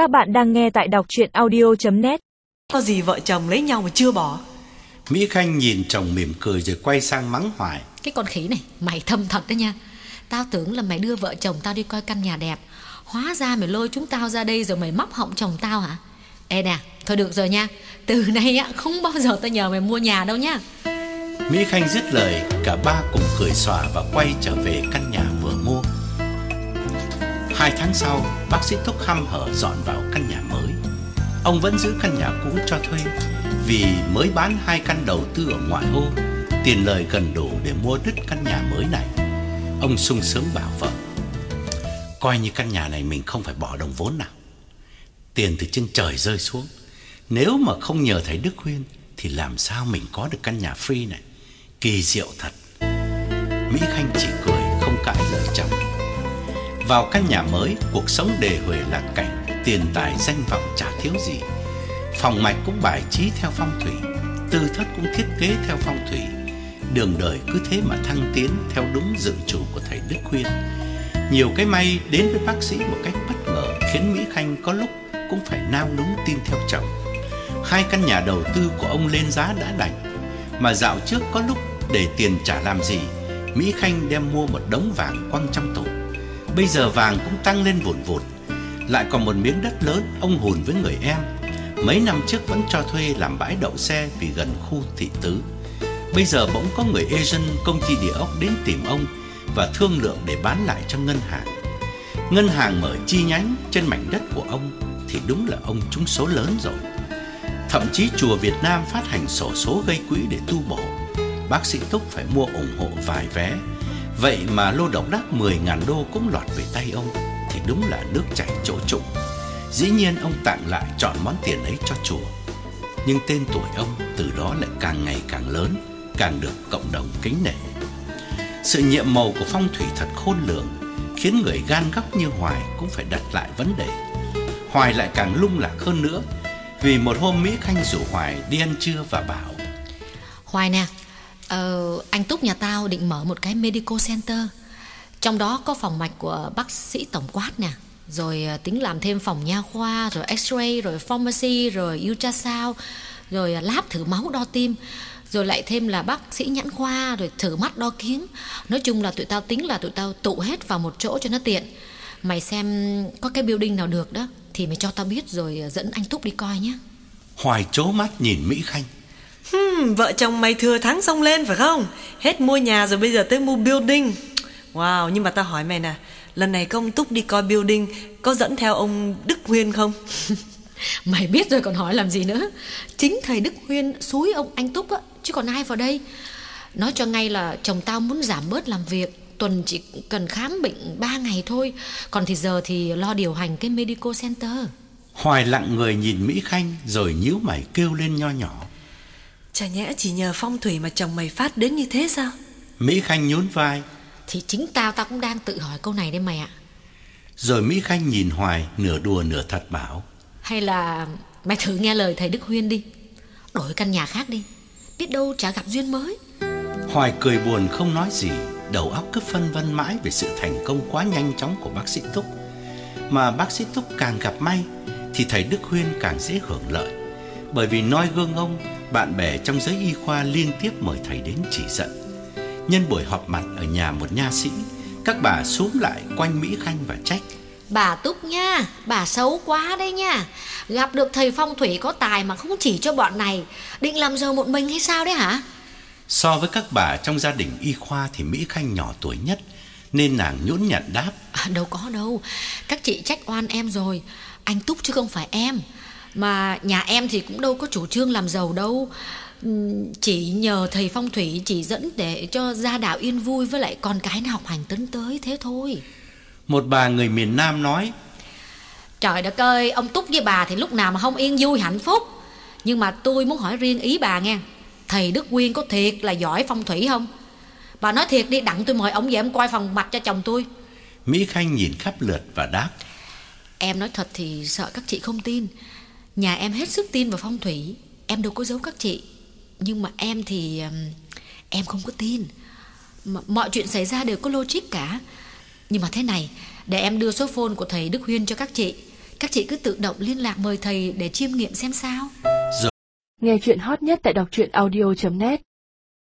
Các bạn đang nghe tại đọc chuyện audio.net Có gì vợ chồng lấy nhau mà chưa bỏ? Mỹ Khanh nhìn chồng mỉm cười rồi quay sang mắng hoài. Cái con khỉ này Mày thâm thật đấy nha. Tao tưởng là mày đưa vợ chồng tao đi coi căn nhà đẹp. Hóa ra mày lôi chúng tao ra đây Rồi mày móc họng chồng tao hả? Ê nè Thôi được rồi nha. Từ nay á không bao giờ tao nhờ mày mua nhà đâu nha. Mỹ Khanh dứt lời Cả ba cùng cười xòa và quay trở về căn nhà Hai tháng sau, Bác sĩ Thúc hăm hở dọn vào căn nhà mới. Ông vẫn giữ căn nhà cũ cho thuê, Vì mới bán hai căn đầu tư ở ngoại ô, Tiền lời gần đủ để mua đứt căn nhà mới này. Ông sung sướng bảo vợ, Coi như căn nhà này mình không phải bỏ đồng vốn nào. Tiền từ trên trời rơi xuống. Nếu mà không nhờ thầy Đức Huyên Thì làm sao mình có được căn nhà free này? Kỳ diệu thật. Mỹ Khanh chỉ cười, không cãi lời chồng. Vào căn nhà mới, Cuộc sống đề huề là cảnh, Tiền tài danh vọng chả thiếu gì. Phòng mạch cũng bài trí theo phong thủy, Tư thất cũng thiết kế theo phong thủy. Đường đời cứ thế mà thăng tiến Theo đúng dự chủ của thầy Đức khuyên. Nhiều cái may đến với bác sĩ một cách bất ngờ Khiến Mỹ Khanh có lúc cũng phải nao núng tin theo chồng. Hai căn nhà đầu tư của ông lên giá đã đành, Mà dạo trước có lúc để tiền trả làm gì, Mỹ Khanh đem mua một đống vàng quăng trong tủ. Bây giờ vàng cũng tăng lên vụn vụt. Lại còn một miếng đất lớn ông hùn với người em. Mấy năm trước vẫn cho thuê làm bãi đậu xe vì gần khu thị tứ. Bây giờ bỗng có người agent công ty địa ốc đến tìm ông Và thương lượng để bán lại cho ngân hàng. Ngân hàng mở chi nhánh trên mảnh đất của ông Thì đúng là ông trúng số lớn rồi. Thậm chí chùa Việt Nam phát hành sổ số gây quỹ để tu bổ. Bác sĩ Túc phải mua ủng hộ vài vé. Vậy mà lô độc đắc 10.000 đô cũng lọt về tay ông, Thì đúng là nước chảy chỗ trụng Dĩ nhiên ông tặng lại chọn món tiền ấy cho chùa. Nhưng tên tuổi ông từ đó lại càng ngày càng lớn, Càng được cộng đồng kính nể. Sự nhiệm màu của phong thủy thật khôn lường, Khiến người gan góc như Hoài cũng phải đặt lại vấn đề. Hoài lại càng lung lạc hơn nữa, Vì một hôm Mỹ Khanh rủ Hoài đi ăn trưa và bảo, Hoài nè ờ, Anh Túc nhà tao định mở một cái medical center. Trong đó có phòng mạch của bác sĩ tổng quát nè. Rồi ờ, tính làm thêm phòng nha khoa Rồi x-ray, rồi pharmacy, rồi ultrasound Rồi ờ, lab thử máu đo tim. Rồi lại thêm là bác sĩ nhãn khoa Rồi thử mắt đo kiến Nói chung là tụi tao tính là tụi tao tụ hết vào một chỗ cho nó tiện. Mày xem có cái building nào được đó Thì mày cho tao biết rồi ờ, dẫn anh Túc đi coi nhé. Hoài chố mắt nhìn Mỹ Khanh hmm, Vợ chồng mày thừa thắng xong lên phải không? Hết mua nhà rồi bây giờ tới mua building. Wow nhưng mà tao hỏi mày nè Lần này công Túc đi coi building Có dẫn theo ông Đức Huyên không? Mày biết rồi còn hỏi làm gì nữa. Chính thầy Đức Huyên xúi ông anh Túc á Chứ còn ai vào đây. Nói cho ngay là chồng tao muốn giảm bớt làm việc Tuần chỉ cần khám bệnh 3 ngày thôi. Còn thì giờ thì lo điều hành cái medical center. Hoài lặng người nhìn Mỹ Khanh Rồi nhíu mày kêu lên nho nhỏ Chả nhẽ chỉ nhờ phong thủy mà chồng mày phát đến như thế sao? Mỹ Khanh nhún vai. Thì chính tao tao cũng đang tự hỏi câu này đấy mày ạ. Rồi Mỹ Khanh nhìn Hoài nửa đùa nửa thật bảo. Hay là mày thử nghe lời thầy Đức Huyên đi. Đổi căn nhà khác đi. Biết đâu chả gặp duyên mới. Hoài cười buồn không nói gì. Đầu óc cứ phân vân mãi về sự thành công quá nhanh chóng của bác sĩ Túc. Mà bác sĩ Túc càng gặp may Thì thầy Đức Huyên càng dễ hưởng lợi Bởi vì noi gương ông Bạn bè trong giới y khoa liên tiếp mời thầy đến chỉ dẫn. Nhân buổi họp mặt ở nhà một nha sĩ Các bà súm lại quanh Mỹ Khanh và trách. Bà Túc nha Bà xấu quá đấy nha. Gặp được thầy phong thủy có tài mà không chỉ cho bọn này Định làm giàu một mình hay sao đấy hả? So với các bà trong gia đình y khoa thì Mỹ Khanh nhỏ tuổi nhất Nên nàng nhũn nhặn đáp. À, Đâu có đâu. Các chị trách oan em rồi. Anh Túc chứ không phải em Mà nhà em thì cũng đâu có chủ trương làm giàu đâu. Ừm, Chỉ nhờ thầy phong thủy chỉ dẫn để cho gia đạo yên vui Với lại con cái nó học hành tấn tới thế thôi. Một bà người miền Nam nói Trời đất ơi Ông Túc với bà thì lúc nào mà không yên vui hạnh phúc. Nhưng mà tôi muốn hỏi riêng ý bà nghe. Thầy Đức Quyên có thiệt là giỏi phong thủy không? Bà nói thiệt đi đặng tôi mời ông về em coi phòng mạch cho chồng tôi. Mỹ Khanh nhìn khắp lượt và đáp Em nói thật thì sợ các chị không tin Nhà em hết sức tin vào phong thủy. Em đâu có giấu các chị. Nhưng mà em thì Em không có tin. Mà Mọi chuyện xảy ra đều có logic cả. Nhưng mà thế này Để em đưa số phone của thầy Đức Huyên cho các chị. Các chị cứ tự động liên lạc mời thầy để chiêm nghiệm xem sao. Nghe chuyện hot nhất tại đọc truyện audio.net